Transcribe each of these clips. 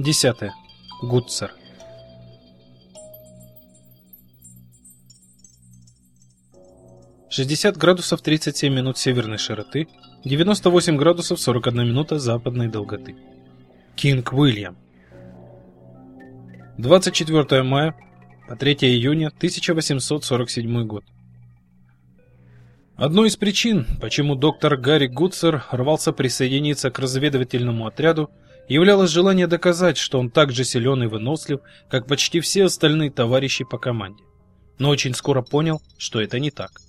Десятое. Гутцер. Шестьдесят градусов тридцать семь минут северной широты, девяносто восемь градусов сорок одна минута западной долготы. Кинг Уильям. 24 мая по 3 июня 1847 год. Одной из причин, почему доктор Гарри Гутцер рвался присоединиться к разведывательному отряду, являлось желание доказать, что он так же силен и вынослив, как почти все остальные товарищи по команде. Но очень скоро понял, что это не так.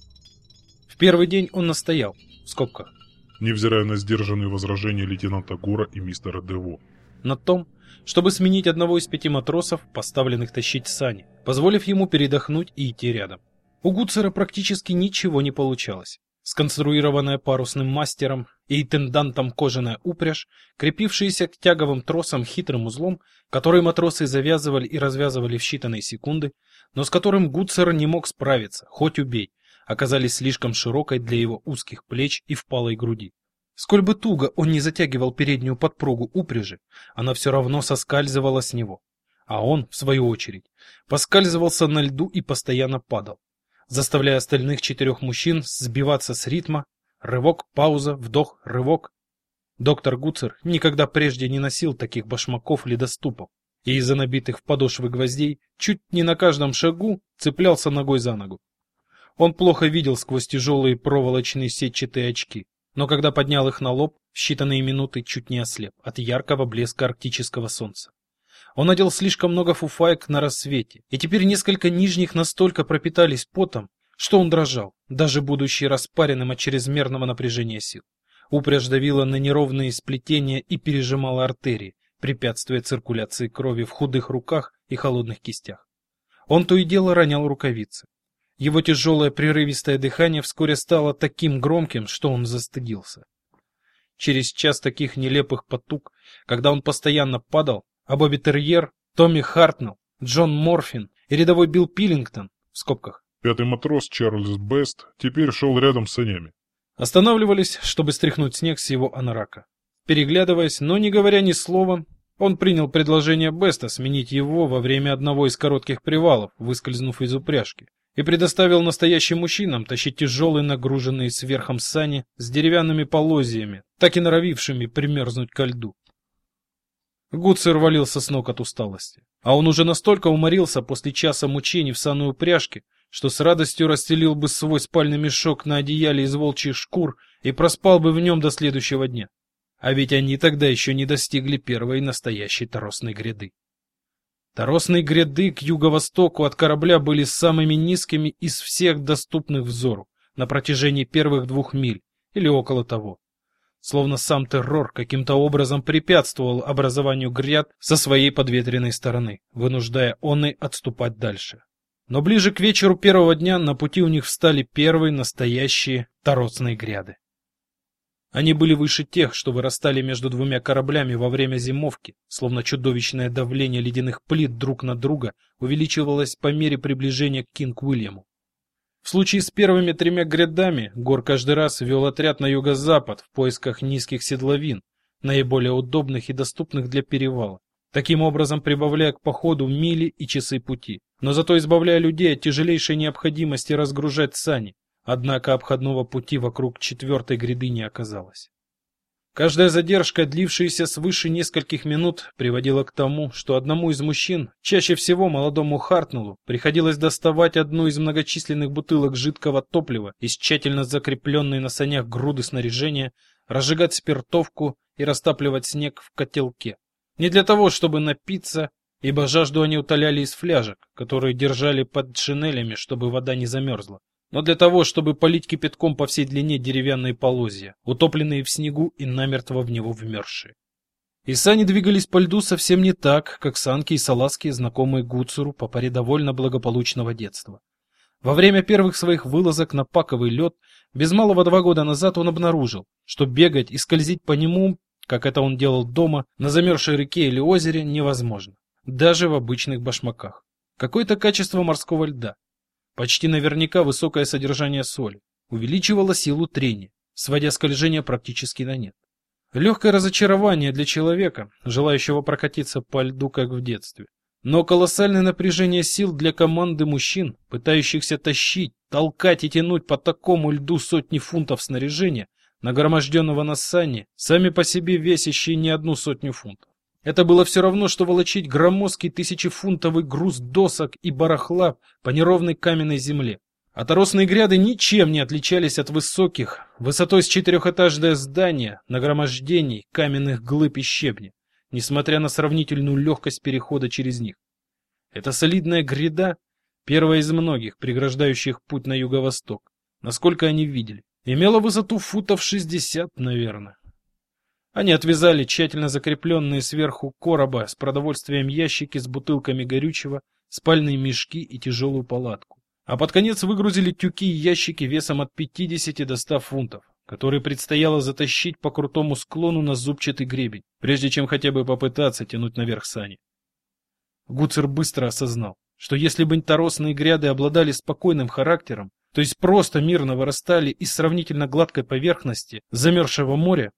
В первый день он настоял, в скобках, невзирая на сдержанные возражения лейтенанта Гура и мистера Дево, на том, чтобы сменить одного из пяти матросов, поставленных тащить сани, позволив ему передохнуть и идти рядом. У Гуцера практически ничего не получалось. Сконструированная парусным мастером и интендантом кожаная упряжь, крепившаяся к тяговым тросам хитрым узлом, который матросы завязывали и развязывали в считанные секунды, но с которым Гуцер не мог справиться, хоть убей, оказались слишком широкой для его узких плеч и впалой груди. Сколь бы туго он не затягивал переднюю подпругу упряжи, она все равно соскальзывала с него. А он, в свою очередь, поскальзывался на льду и постоянно падал, заставляя остальных четырех мужчин сбиваться с ритма. Рывок, пауза, вдох, рывок. Доктор Гуцер никогда прежде не носил таких башмаков-ледоступов, и из-за набитых в подошвы гвоздей чуть не на каждом шагу цеплялся ногой за ногу. Он плохо видел сквозь тяжелые проволочные сетчатые очки но когда поднял их на лоб, в считанные минуты чуть не ослеп от яркого блеска арктического солнца. Он надел слишком много фуфаек на рассвете, и теперь несколько нижних настолько пропитались потом, что он дрожал, даже будучи распаренным от чрезмерного напряжения сил. Упряжь давила на неровные сплетения и пережимала артерии, препятствуя циркуляции крови в худых руках и холодных кистях. Он то и дело ронял рукавицы. Его тяжелое прерывистое дыхание вскоре стало таким громким, что он застыдился. Через час таких нелепых потуг, когда он постоянно падал, а Бобби Терьер, Томми Хартнелл, Джон Морфин и рядовой Билл Пиллингтон в скобках. Пятый матрос Чарльз Бест теперь шел рядом с санями. Останавливались, чтобы стряхнуть снег с его анарака. Переглядываясь, но не говоря ни слова, он принял предложение Беста сменить его во время одного из коротких привалов, выскользнув из упряжки и предоставил настоящим мужчинам тащить тяжелые нагруженные сверхом сани с деревянными полозьями, так и норовившими примерзнуть ко льду. Гуцер валился с ног от усталости, а он уже настолько уморился после часа мучений в санной упряжке, что с радостью расстелил бы свой спальный мешок на одеяле из волчьих шкур и проспал бы в нем до следующего дня. А ведь они тогда еще не достигли первой настоящей торосной гряды. Торосные гряды к юго-востоку от корабля были самыми низкими из всех доступных взору на протяжении первых двух миль или около того. Словно сам террор каким-то образом препятствовал образованию гряд со своей подветренной стороны, вынуждая онны отступать дальше. Но ближе к вечеру первого дня на пути у них встали первые настоящие торосные гряды. Они были выше тех, что вырастали между двумя кораблями во время зимовки, словно чудовищное давление ледяных плит друг на друга увеличивалось по мере приближения к Кинг-Уильяму. В случае с первыми тремя грядами Гор каждый раз вел отряд на юго-запад в поисках низких седловин, наиболее удобных и доступных для перевала, таким образом прибавляя к походу мили и часы пути, но зато избавляя людей от тяжелейшей необходимости разгружать сани, Однако обходного пути вокруг четвертой гряды не оказалось. Каждая задержка, длившаяся свыше нескольких минут, приводила к тому, что одному из мужчин, чаще всего молодому Хартнулу, приходилось доставать одну из многочисленных бутылок жидкого топлива из тщательно закрепленной на санях груды снаряжения, разжигать спиртовку и растапливать снег в котелке. Не для того, чтобы напиться, ибо жажду они утоляли из фляжек, которые держали под шинелями, чтобы вода не замерзла но для того, чтобы полить кипятком по всей длине деревянные полозья, утопленные в снегу и намертво в него вмерзшие. И сани двигались по льду совсем не так, как санки и салазки, знакомые Гуцеру по паре довольно благополучного детства. Во время первых своих вылазок на паковый лед, без малого два года назад он обнаружил, что бегать и скользить по нему, как это он делал дома, на замерзшей реке или озере, невозможно, даже в обычных башмаках. Какое-то качество морского льда, Почти наверняка высокое содержание соли увеличивало силу трения, сводя скольжение практически на нет. Легкое разочарование для человека, желающего прокатиться по льду, как в детстве. Но колоссальное напряжение сил для команды мужчин, пытающихся тащить, толкать и тянуть по такому льду сотни фунтов снаряжения, нагроможденного на сане, сами по себе весящие не одну сотню фунтов. Это было все равно, что волочить громоздкий тысячефунтовый груз досок и барахла по неровной каменной земле. А торосные гряды ничем не отличались от высоких, высотой с четырехэтажное здание, нагромождений, каменных глыб и щебня, несмотря на сравнительную легкость перехода через них. Эта солидная гряда, первая из многих, преграждающих путь на юго-восток, насколько они видели, имела высоту футов 60, наверное. Они отвязали тщательно закрепленные сверху короба с продовольствием ящики с бутылками горючего, спальные мешки и тяжелую палатку. А под конец выгрузили тюки и ящики весом от 50 до 100 фунтов, которые предстояло затащить по крутому склону на зубчатый гребень, прежде чем хотя бы попытаться тянуть наверх сани. Гуцер быстро осознал, что если бы торосные гряды обладали спокойным характером, то есть просто мирно вырастали из сравнительно гладкой поверхности замерзшего моря,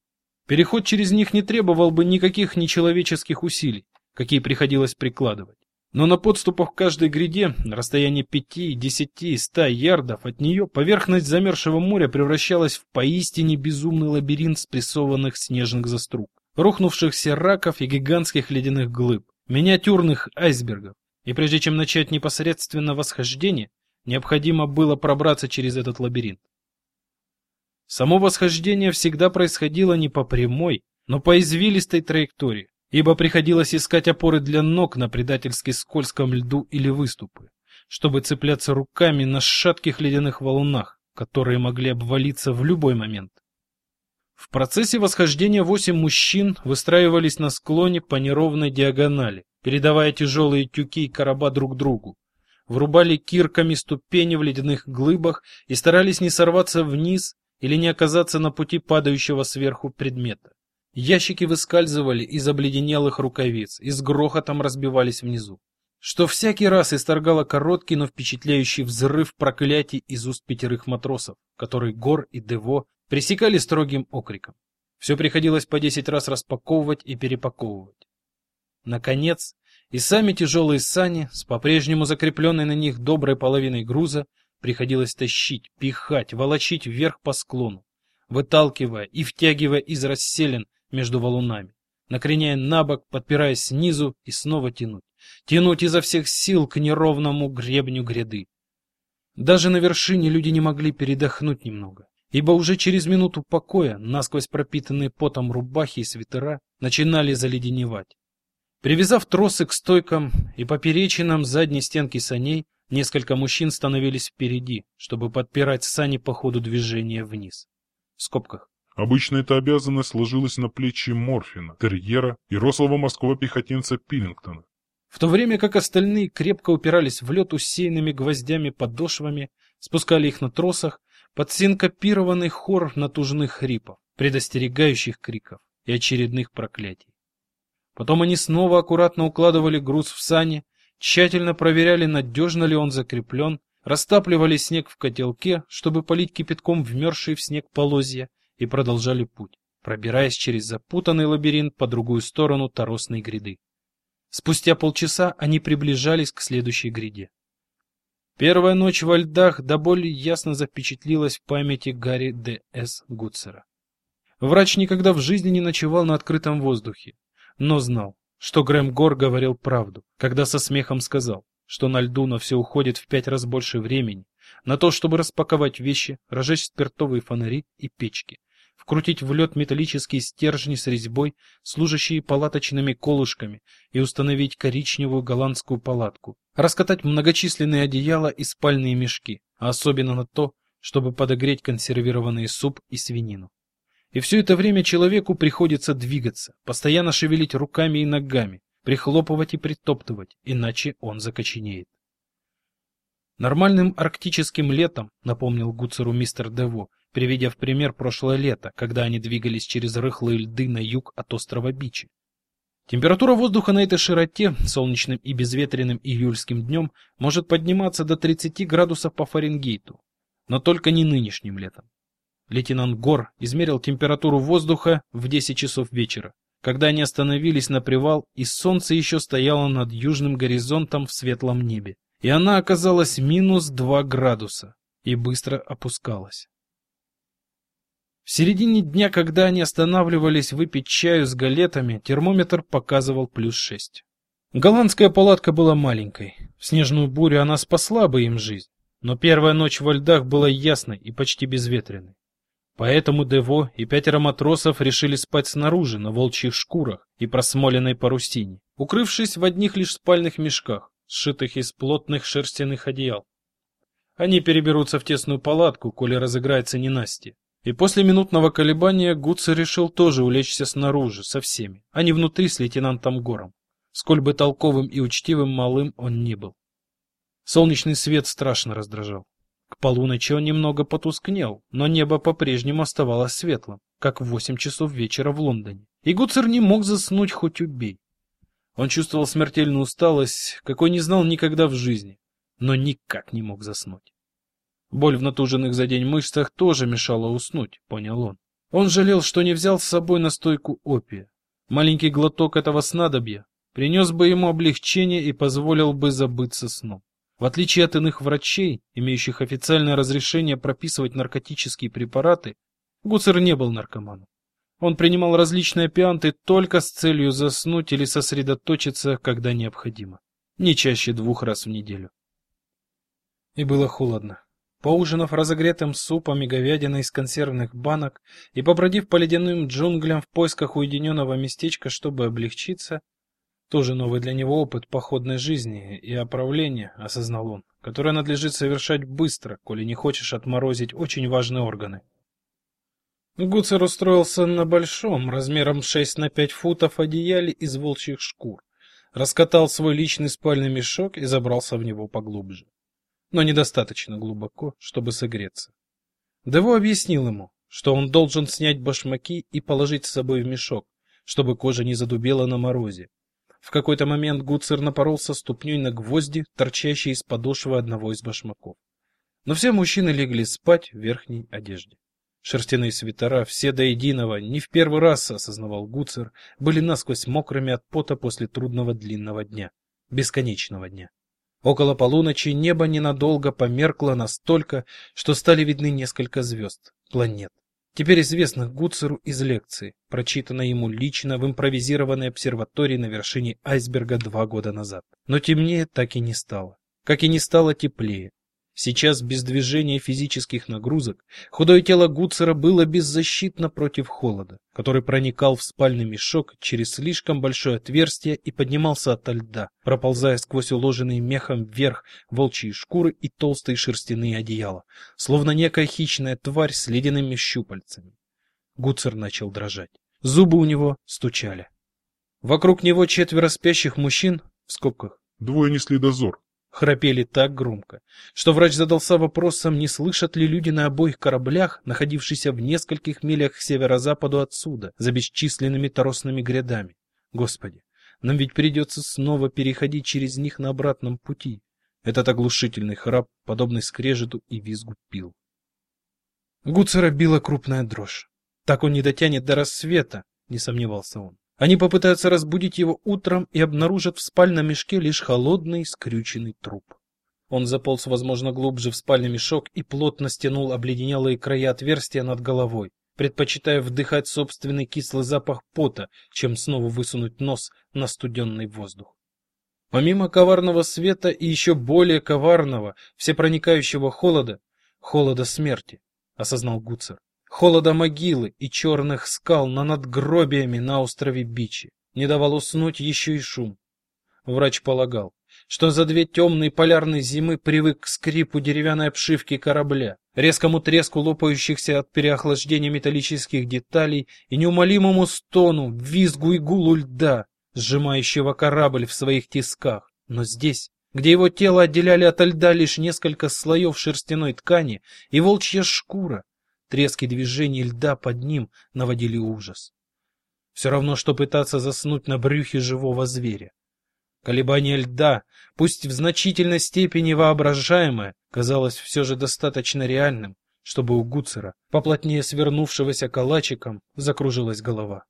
Переход через них не требовал бы никаких нечеловеческих усилий, какие приходилось прикладывать. Но на подступах к каждой гряде, на расстоянии 5, 10, 100 ярдов от нее, поверхность замерзшего моря превращалась в поистине безумный лабиринт спрессованных снежных заструг, рухнувшихся раков и гигантских ледяных глыб, миниатюрных айсбергов. И прежде чем начать непосредственно восхождение, необходимо было пробраться через этот лабиринт. Само восхождение всегда происходило не по прямой, но по извилистой траектории, ибо приходилось искать опоры для ног на предательски скользком льду или выступы, чтобы цепляться руками на шатких ледяных валунах, которые могли обвалиться в любой момент. В процессе восхождения восемь мужчин выстраивались на склоне по неровной диагонали, передавая тяжелые тюки и короба друг другу, врубали кирками ступени в ледяных глыбах и старались не сорваться вниз или не оказаться на пути падающего сверху предмета. Ящики выскальзывали из обледенелых рукавиц и с грохотом разбивались внизу, что всякий раз исторгало короткий, но впечатляющий взрыв проклятий из уст пятерых матросов, которые Гор и Дево пресекали строгим окриком. Все приходилось по десять раз распаковывать и перепаковывать. Наконец, и сами тяжелые сани, с по-прежнему закрепленной на них доброй половиной груза, Приходилось тащить, пихать, волочить вверх по склону, выталкивая и втягивая из расселен между валунами, накреняя на бок, подпираясь снизу и снова тянуть. Тянуть изо всех сил к неровному гребню гряды. Даже на вершине люди не могли передохнуть немного, ибо уже через минуту покоя насквозь пропитанные потом рубахи и свитера начинали заледеневать. Привязав тросы к стойкам и поперечинам задней стенки саней, Несколько мужчин становились впереди, чтобы подпирать сани по ходу движения вниз. В скобках. Обычно эта обязанность сложилась на плечи Морфина, терьера и рослого морского пехотинца Пиллингтона. В то время как остальные крепко упирались в лед усеянными гвоздями подошвами, спускали их на тросах, под синкопированный хор натужных хрипов, предостерегающих криков и очередных проклятий. Потом они снова аккуратно укладывали груз в сани, тщательно проверяли, надежно ли он закреплен, растапливали снег в котелке, чтобы полить кипятком вмерзшие в снег полозья, и продолжали путь, пробираясь через запутанный лабиринт по другую сторону торосной гряды. Спустя полчаса они приближались к следующей гряде. Первая ночь во льдах до боли ясно запечатлилась в памяти Гарри Д. С. Гуцера. Врач никогда в жизни не ночевал на открытом воздухе, но знал, что Грэм Гор говорил правду, когда со смехом сказал, что на льду на все уходит в пять раз больше времени, на то, чтобы распаковать вещи, разжечь спиртовые фонари и печки, вкрутить в лед металлические стержни с резьбой, служащие палаточными колышками, и установить коричневую голландскую палатку, раскатать многочисленные одеяла и спальные мешки, а особенно на то, чтобы подогреть консервированный суп и свинину. И все это время человеку приходится двигаться, постоянно шевелить руками и ногами, прихлопывать и притоптывать, иначе он закоченеет. Нормальным арктическим летом, напомнил Гуцеру мистер Дево, приведя в пример прошлое лето, когда они двигались через рыхлые льды на юг от острова Бичи. Температура воздуха на этой широте солнечным и безветренным июльским днем может подниматься до 30 градусов по Фаренгейту, но только не нынешним летом. Лейтенант Гор измерил температуру воздуха в 10 часов вечера, когда они остановились на привал, и солнце еще стояло над южным горизонтом в светлом небе. И она оказалась минус 2 градуса и быстро опускалась. В середине дня, когда они останавливались выпить чаю с галетами, термометр показывал плюс 6. Голландская палатка была маленькой. В снежную бурю она спасла бы им жизнь, но первая ночь во льдах была ясной и почти безветренной. Поэтому Дево и пятеро матросов решили спать снаружи, на волчьих шкурах и просмоленной парусине, укрывшись в одних лишь спальных мешках, сшитых из плотных шерстяных одеял. Они переберутся в тесную палатку, коли разыграется ненастье. И после минутного колебания Гуцер решил тоже улечься снаружи со всеми, а не внутри с лейтенантом Гором, сколь бы толковым и учтивым малым он ни был. Солнечный свет страшно раздражал. К полуночи он немного потускнел, но небо по-прежнему оставалось светлым, как в восемь часов вечера в Лондоне. И Гуцер не мог заснуть хоть убей. Он чувствовал смертельную усталость, какой не знал никогда в жизни, но никак не мог заснуть. Боль в натуженных за день мышцах тоже мешала уснуть, понял он. Он жалел, что не взял с собой настойку опия. Маленький глоток этого снадобья принес бы ему облегчение и позволил бы забыться сном. В отличие от иных врачей, имеющих официальное разрешение прописывать наркотические препараты, Гуцер не был наркоманом. Он принимал различные опианты только с целью заснуть или сосредоточиться, когда необходимо. Не чаще двух раз в неделю. И было холодно. Поужинав разогретым супом и говядиной из консервных банок и побродив по ледяным джунглям в поисках уединенного местечка, чтобы облегчиться, тоже новый для него опыт походной жизни и оправления, осознал он, которое надлежит совершать быстро, коли не хочешь отморозить очень важные органы. Гуцер устроился на большом, размером 6 на 5 футов одеяле из волчьих шкур, раскатал свой личный спальный мешок и забрался в него поглубже, но недостаточно глубоко, чтобы согреться. Дево объяснил ему, что он должен снять башмаки и положить с собой в мешок, чтобы кожа не задубела на морозе, в какой-то момент Гуцер напоролся ступней на гвозди, торчащие из подошвы одного из башмаков. Но все мужчины легли спать в верхней одежде. Шерстяные свитера, все до единого, не в первый раз, осознавал Гуцер, были насквозь мокрыми от пота после трудного длинного дня, бесконечного дня. Около полуночи небо ненадолго померкло настолько, что стали видны несколько звезд, планет теперь известных Гуцеру из лекции, прочитанной ему лично в импровизированной обсерватории на вершине айсберга два года назад. Но темнее так и не стало, как и не стало теплее. Сейчас без движения физических нагрузок худое тело Гуцера было беззащитно против холода, который проникал в спальный мешок через слишком большое отверстие и поднимался ото льда, проползая сквозь уложенные мехом вверх волчьи шкуры и толстые шерстяные одеяла, словно некая хищная тварь с ледяными щупальцами. Гуцер начал дрожать. Зубы у него стучали. Вокруг него четверо спящих мужчин в скобках. Двое несли дозор, храпели так громко, что врач задался вопросом, не слышат ли люди на обоих кораблях, находившихся в нескольких милях к северо-западу отсюда, за бесчисленными торосными грядами. Господи, нам ведь придется снова переходить через них на обратном пути. Этот оглушительный храп, подобный скрежету и визгу пил. Гуцера била крупная дрожь. Так он не дотянет до рассвета, не сомневался он. Они попытаются разбудить его утром и обнаружат в спальном мешке лишь холодный скрюченный труп. Он заполз, возможно, глубже в спальный мешок и плотно стянул обледенелые края отверстия над головой, предпочитая вдыхать собственный кислый запах пота, чем снова высунуть нос на студенный воздух. Помимо коварного света и еще более коварного, всепроникающего холода, холода смерти, осознал Гуцер холода могилы и черных скал на надгробиями на острове Бичи. Не давал уснуть еще и шум. Врач полагал, что за две темные полярные зимы привык к скрипу деревянной обшивки корабля, резкому треску лопающихся от переохлаждения металлических деталей и неумолимому стону, визгу и гулу льда, сжимающего корабль в своих тисках. Но здесь, где его тело отделяли от льда лишь несколько слоев шерстяной ткани и волчья шкура, Трески движений льда под ним наводили ужас. Все равно, что пытаться заснуть на брюхе живого зверя. Колебание льда, пусть в значительной степени воображаемое, казалось все же достаточно реальным, чтобы у Гуцера, поплотнее свернувшегося калачиком, закружилась голова.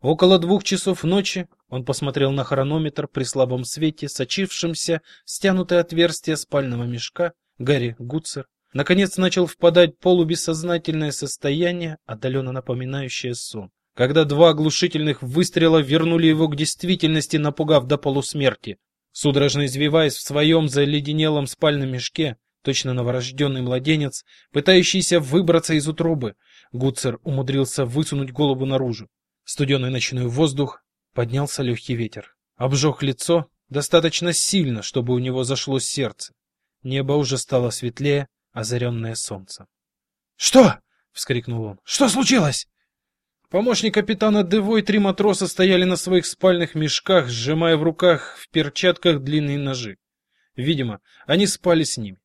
Около двух часов ночи он посмотрел на хронометр при слабом свете, сочившемся стянутое отверстие спального мешка. Гарри Гуцер наконец начал впадать в полубессознательное состояние, отдаленно напоминающее сон. Когда два оглушительных выстрела вернули его к действительности, напугав до полусмерти, судорожно извиваясь в своем заледенелом спальном мешке, точно новорожденный младенец, пытающийся выбраться из утробы, Гуцер умудрился высунуть голову наружу. Студеный ночной воздух, поднялся легкий ветер. Обжег лицо достаточно сильно, чтобы у него зашло сердце. Небо уже стало светлее, озаренное солнцем. «Что?» — вскрикнул он. «Что случилось?» Помощник капитана Дево и три матроса стояли на своих спальных мешках, сжимая в руках в перчатках длинные ножи. Видимо, они спали с ними.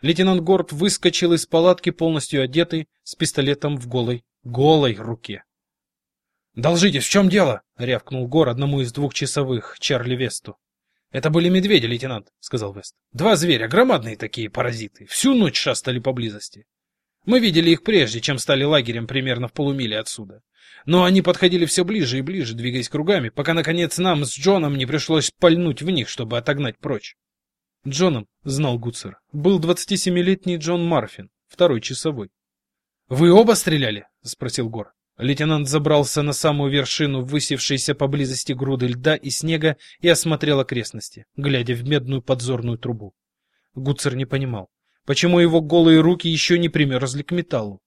Лейтенант Горд выскочил из палатки полностью одетый, с пистолетом в голой, голой руке. «Должитесь, в чем дело?» — рявкнул Гор одному из двух часовых, Чарли Весту. «Это были медведи, лейтенант», — сказал Вест. «Два зверя, громадные такие паразиты, всю ночь шастали поблизости. Мы видели их прежде, чем стали лагерем примерно в полумиле отсюда. Но они подходили все ближе и ближе, двигаясь кругами, пока, наконец, нам с Джоном не пришлось пальнуть в них, чтобы отогнать прочь. Джоном, знал Гуцер, был 27-летний Джон Марфин, второй часовой. «Вы оба стреляли?» — спросил Гор. Лейтенант забрался на самую вершину высевшейся поблизости груды льда и снега и осмотрел окрестности, глядя в медную подзорную трубу. Гуцер не понимал, почему его голые руки еще не примерзли к металлу.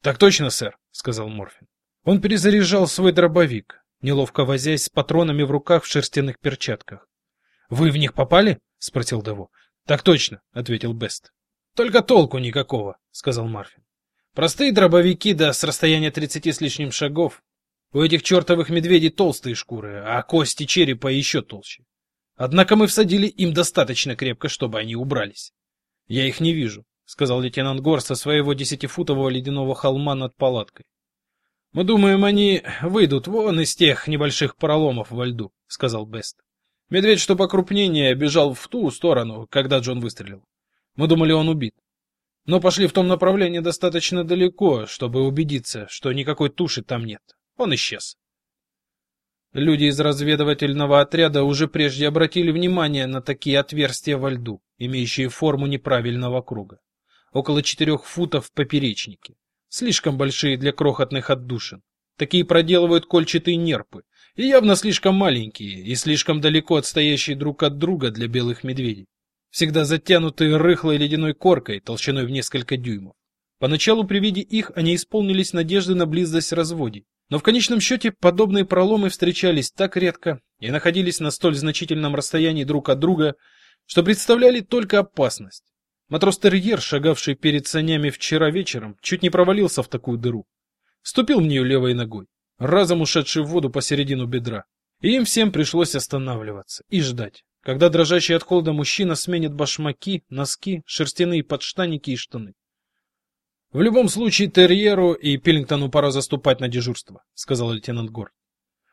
«Так точно, сэр», — сказал Морфин. Он перезаряжал свой дробовик, неловко возясь с патронами в руках в шерстяных перчатках. «Вы в них попали?» — спросил Дево. «Так точно», — ответил Бест. «Только толку никакого», — сказал Марфин. Простые дробовики, да с расстояния тридцати с лишним шагов. У этих чертовых медведей толстые шкуры, а кости черепа еще толще. Однако мы всадили им достаточно крепко, чтобы они убрались. Я их не вижу, сказал лейтенант Гор со своего десятифутового ледяного холма над палаткой. Мы думаем, они выйдут вон из тех небольших проломов во льду, сказал Бест. Медведь, что покрупнее, бежал в ту сторону, когда Джон выстрелил. Мы думали, он убит но пошли в том направлении достаточно далеко, чтобы убедиться, что никакой туши там нет. Он исчез. Люди из разведывательного отряда уже прежде обратили внимание на такие отверстия во льду, имеющие форму неправильного круга, около четырех футов в поперечнике, слишком большие для крохотных отдушин. Такие проделывают кольчатые нерпы, и явно слишком маленькие и слишком далеко отстоящие друг от друга для белых медведей всегда затянутые рыхлой ледяной коркой толщиной в несколько дюймов. Поначалу при виде их они исполнились надежды на близость разводий, но в конечном счете подобные проломы встречались так редко и находились на столь значительном расстоянии друг от друга, что представляли только опасность. Матрос-терьер, шагавший перед санями вчера вечером, чуть не провалился в такую дыру. Ступил в нее левой ногой, разом ушедший в воду посередину бедра. И им всем пришлось останавливаться и ждать, когда дрожащий от холода мужчина сменит башмаки, носки, шерстяные подштанники и штаны. В любом случае Терьеру и Пиллингтону пора заступать на дежурство, сказал лейтенант Гор.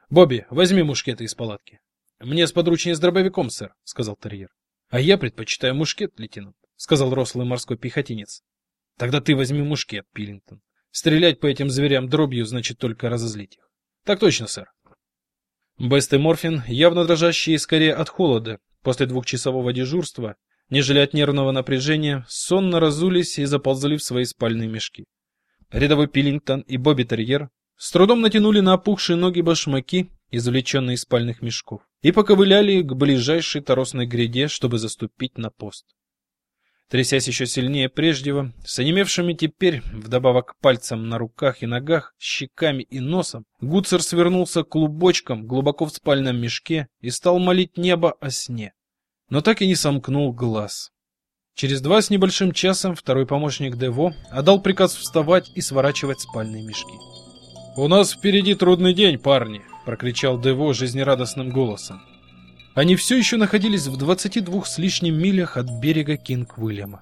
Бобби, возьми мушкеты из палатки. Мне сподручнее с дробовиком, сэр, сказал Терьер. А я предпочитаю мушкет, лейтенант, сказал рослый морской пехотинец. Тогда ты возьми мушкет, Пиллингтон. Стрелять по этим зверям дробью значит только разозлить их. Так точно, сэр. Бест Морфин, явно дрожащие скорее от холода после двухчасового дежурства, нежели от нервного напряжения, сонно разулись и заползли в свои спальные мешки. Рядовой Пиллингтон и Бобби Терьер с трудом натянули на опухшие ноги башмаки, извлеченные из спальных мешков, и поковыляли к ближайшей торосной гряде, чтобы заступить на пост. Трясясь еще сильнее прежнего, с онемевшими теперь, вдобавок к пальцам на руках и ногах, щеками и носом, Гуцер свернулся клубочком глубоко в спальном мешке и стал молить небо о сне. Но так и не сомкнул глаз. Через два с небольшим часом второй помощник Дево отдал приказ вставать и сворачивать спальные мешки. «У нас впереди трудный день, парни!» — прокричал Дево жизнерадостным голосом. Они все еще находились в 22 с лишним милях от берега Кинг-Уильяма.